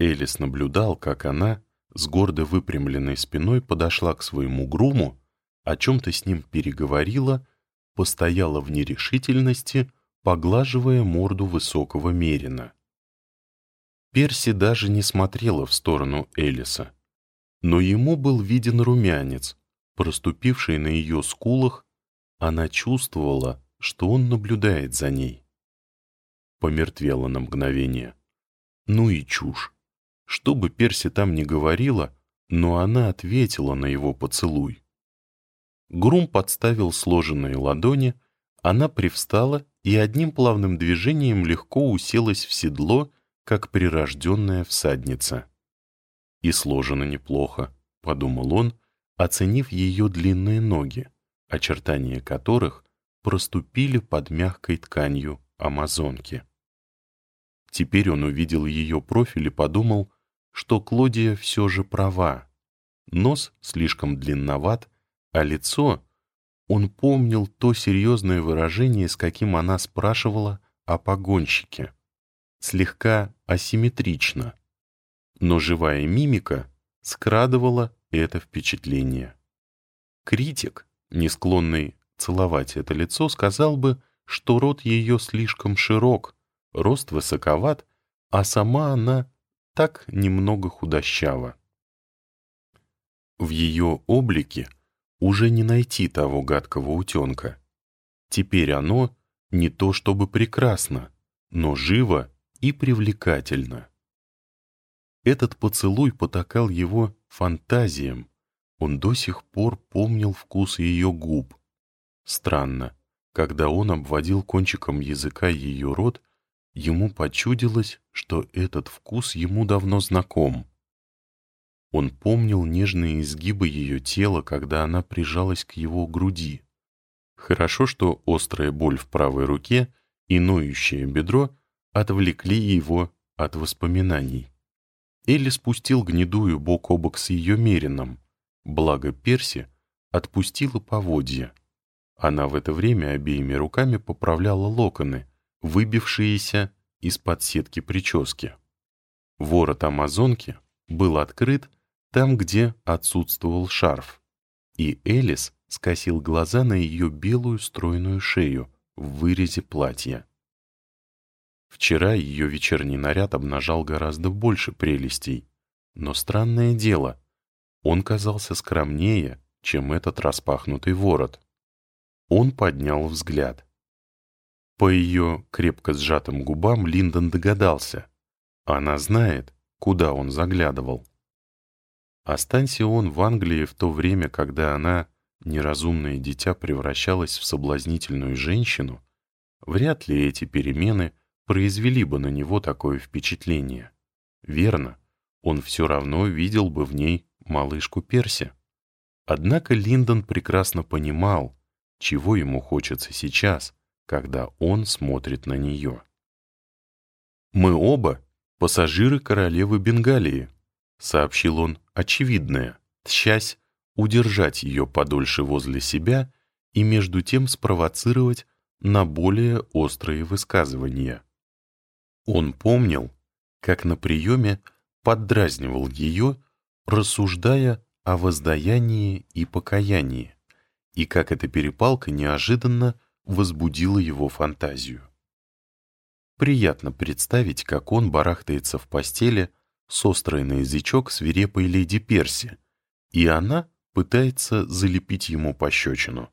Элис наблюдал, как она с гордо выпрямленной спиной подошла к своему груму, о чем-то с ним переговорила, постояла в нерешительности, поглаживая морду высокого мерина. Перси даже не смотрела в сторону Элиса, но ему был виден румянец, проступивший на ее скулах, она чувствовала, что он наблюдает за ней. Помертвела на мгновение. Ну и чушь. Что бы Перси там ни говорила, но она ответила на его поцелуй. Грум подставил сложенные ладони, она привстала и одним плавным движением легко уселась в седло, как прирожденная всадница. «И сложено неплохо», — подумал он, оценив ее длинные ноги, очертания которых проступили под мягкой тканью амазонки. Теперь он увидел ее профиль и подумал, что Клодия все же права. Нос слишком длинноват, а лицо... Он помнил то серьезное выражение, с каким она спрашивала о погонщике. Слегка асимметрично. Но живая мимика скрадывала это впечатление. Критик, не склонный целовать это лицо, сказал бы, что рот ее слишком широк, рост высоковат, а сама она так немного худощава. В ее облике уже не найти того гадкого утенка. Теперь оно не то чтобы прекрасно, но живо и привлекательно. Этот поцелуй потакал его фантазиям, он до сих пор помнил вкус ее губ. Странно, когда он обводил кончиком языка ее рот, ему почудилось, что этот вкус ему давно знаком. Он помнил нежные изгибы ее тела, когда она прижалась к его груди. Хорошо, что острая боль в правой руке и ноющее бедро отвлекли его от воспоминаний. Элли спустил гнедую бок о бок с ее мерином, благо Перси отпустила поводья. Она в это время обеими руками поправляла локоны, выбившиеся из-под сетки прически. Ворот амазонки был открыт, там, где отсутствовал шарф, и Элис скосил глаза на ее белую стройную шею в вырезе платья. Вчера ее вечерний наряд обнажал гораздо больше прелестей, но странное дело, он казался скромнее, чем этот распахнутый ворот. Он поднял взгляд. По ее крепко сжатым губам Линдон догадался. Она знает, куда он заглядывал. Останься он в Англии в то время, когда она, неразумное дитя, превращалась в соблазнительную женщину, вряд ли эти перемены произвели бы на него такое впечатление. Верно, он все равно видел бы в ней малышку Перси. Однако Линдон прекрасно понимал, чего ему хочется сейчас, когда он смотрит на нее. «Мы оба пассажиры королевы Бенгалии», сообщил он очевидное, тщась удержать ее подольше возле себя и между тем спровоцировать на более острые высказывания. Он помнил, как на приеме поддразнивал ее, рассуждая о воздаянии и покаянии, и как эта перепалка неожиданно возбудила его фантазию. Приятно представить, как он барахтается в постели, с острой на язычок свирепой леди Перси, и она пытается залепить ему пощечину.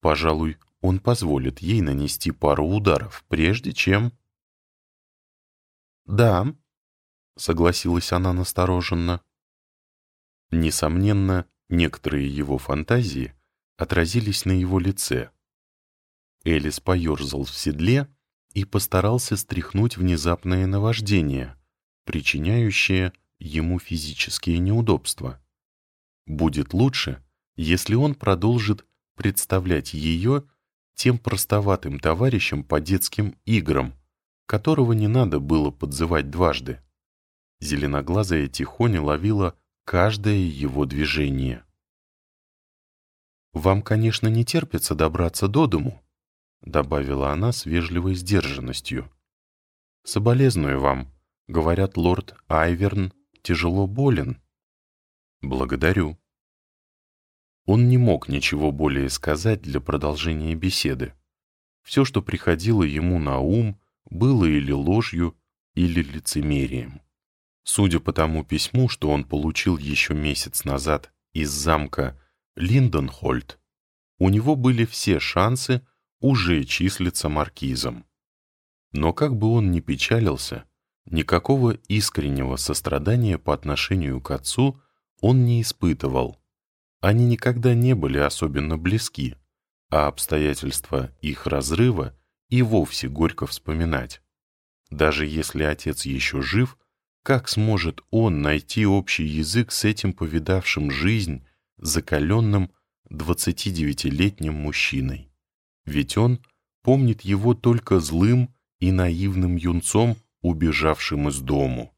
Пожалуй, он позволит ей нанести пару ударов, прежде чем... «Да», — согласилась она настороженно. Несомненно, некоторые его фантазии отразились на его лице. Элис поерзал в седле и постарался стряхнуть внезапное наваждение, причиняющее ему физические неудобства. Будет лучше, если он продолжит представлять ее тем простоватым товарищем по детским играм, которого не надо было подзывать дважды. Зеленоглазая тихоня ловила каждое его движение. «Вам, конечно, не терпится добраться до дому», — добавила она с вежливой сдержанностью. «Соболезную вам, Говорят, лорд Айверн тяжело болен. Благодарю. Он не мог ничего более сказать для продолжения беседы. Все, что приходило ему на ум, было или ложью, или лицемерием. Судя по тому письму, что он получил еще месяц назад из замка Линденхольд, у него были все шансы уже числиться маркизом. Но как бы он ни печалился, никакого искреннего сострадания по отношению к отцу он не испытывал. Они никогда не были особенно близки, а обстоятельства их разрыва и вовсе горько вспоминать. Даже если отец еще жив, как сможет он найти общий язык с этим повидавшим жизнь, закаленным 29-летним мужчиной? Ведь он помнит его только злым и наивным юнцом, убежавшим из дому.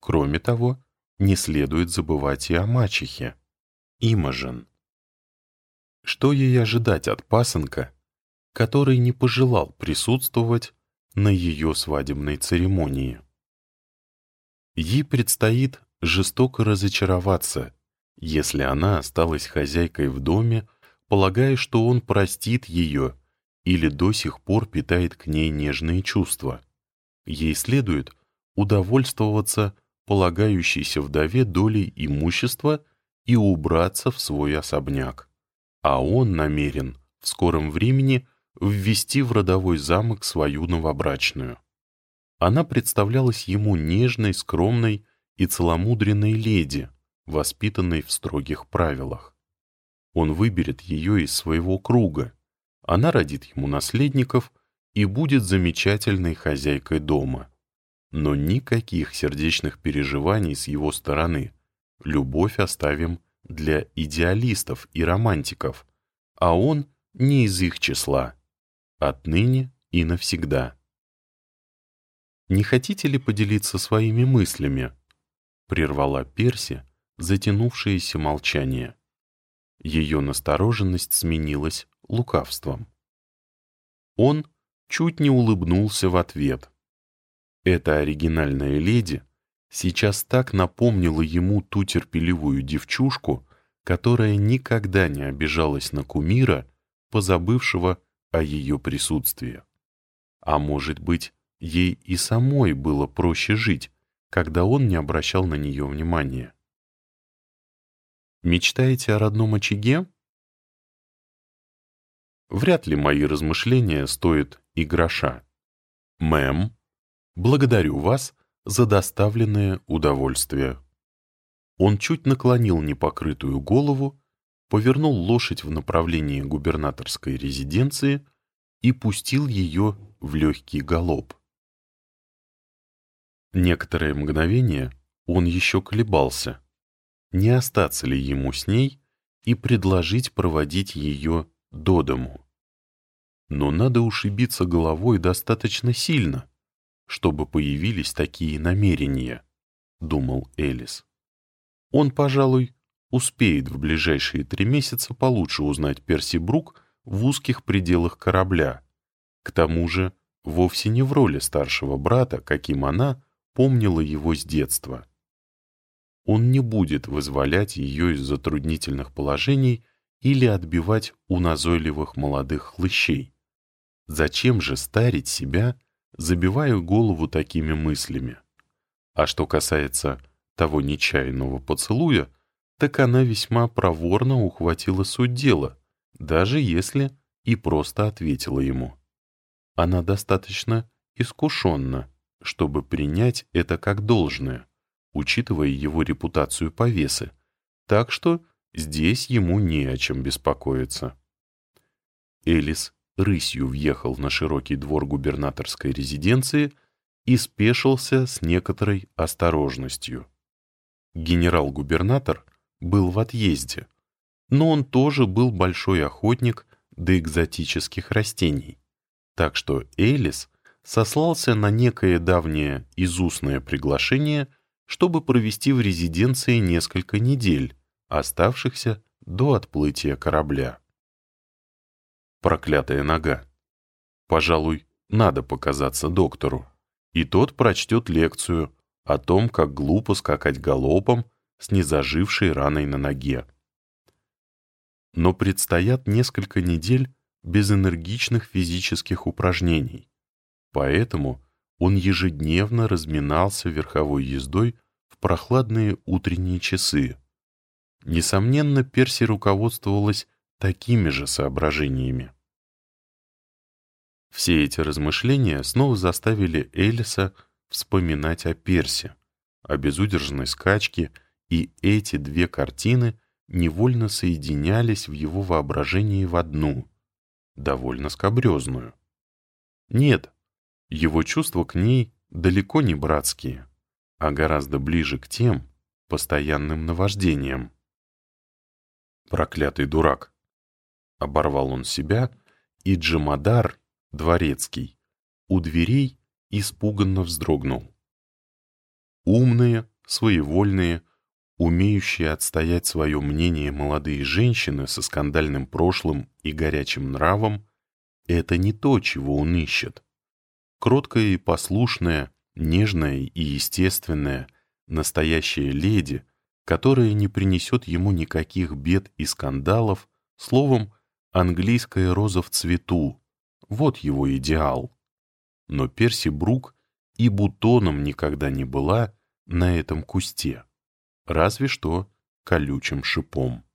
Кроме того, не следует забывать и о мачехе, Имажен. Что ей ожидать от пасынка, который не пожелал присутствовать на ее свадебной церемонии? Ей предстоит жестоко разочароваться, если она осталась хозяйкой в доме, полагая, что он простит ее или до сих пор питает к ней нежные чувства. Ей следует удовольствоваться полагающейся вдове долей имущества и убраться в свой особняк. А он намерен в скором времени ввести в родовой замок свою новобрачную. Она представлялась ему нежной, скромной и целомудренной леди, воспитанной в строгих правилах. Он выберет ее из своего круга, она родит ему наследников и будет замечательной хозяйкой дома. Но никаких сердечных переживаний с его стороны. Любовь оставим для идеалистов и романтиков, а он не из их числа. Отныне и навсегда. «Не хотите ли поделиться своими мыслями?» — прервала Перси затянувшееся молчание. Ее настороженность сменилась лукавством. Он чуть не улыбнулся в ответ. Эта оригинальная леди сейчас так напомнила ему ту терпеливую девчушку, которая никогда не обижалась на кумира, позабывшего о ее присутствии. А может быть, ей и самой было проще жить, когда он не обращал на нее внимания. «Мечтаете о родном очаге?» Вряд ли мои размышления стоят и гроша. Мэм, благодарю вас за доставленное удовольствие. Он чуть наклонил непокрытую голову, повернул лошадь в направлении губернаторской резиденции и пустил ее в легкий галоп. Некоторое мгновение он еще колебался, не остаться ли ему с ней и предложить проводить ее до дому. Но надо ушибиться головой достаточно сильно, чтобы появились такие намерения, думал Элис. Он, пожалуй, успеет в ближайшие три месяца получше узнать Перси Брук в узких пределах корабля. К тому же, вовсе не в роли старшего брата, каким она помнила его с детства. Он не будет вызволять ее из затруднительных положений или отбивать у назойливых молодых хлыщей. Зачем же старить себя, забивая голову такими мыслями? А что касается того нечаянного поцелуя, так она весьма проворно ухватила суть дела, даже если и просто ответила ему. Она достаточно искушенна, чтобы принять это как должное, учитывая его репутацию повесы, так что Здесь ему не о чем беспокоиться. Элис рысью въехал на широкий двор губернаторской резиденции и спешился с некоторой осторожностью. Генерал-губернатор был в отъезде, но он тоже был большой охотник до экзотических растений, так что Элис сослался на некое давнее изустное приглашение, чтобы провести в резиденции несколько недель, оставшихся до отплытия корабля. Проклятая нога. Пожалуй, надо показаться доктору. и тот прочтет лекцию о том, как глупо скакать галопом с незажившей раной на ноге. Но предстоят несколько недель без энергичных физических упражнений, поэтому он ежедневно разминался верховой ездой в прохладные утренние часы. Несомненно, Перси руководствовалась такими же соображениями. Все эти размышления снова заставили Элиса вспоминать о Персе, о безудержной скачке, и эти две картины невольно соединялись в его воображении в одну, довольно скобрезную. Нет, его чувства к ней далеко не братские, а гораздо ближе к тем постоянным наваждениям. «Проклятый дурак!» — оборвал он себя, и Джамадар, дворецкий, у дверей испуганно вздрогнул. Умные, своевольные, умеющие отстоять свое мнение молодые женщины со скандальным прошлым и горячим нравом — это не то, чего он ищет. Кроткая и послушная, нежная и естественная, настоящая леди, которая не принесет ему никаких бед и скандалов, словом, английская роза в цвету, вот его идеал. Но Перси Брук и бутоном никогда не была на этом кусте, разве что колючим шипом.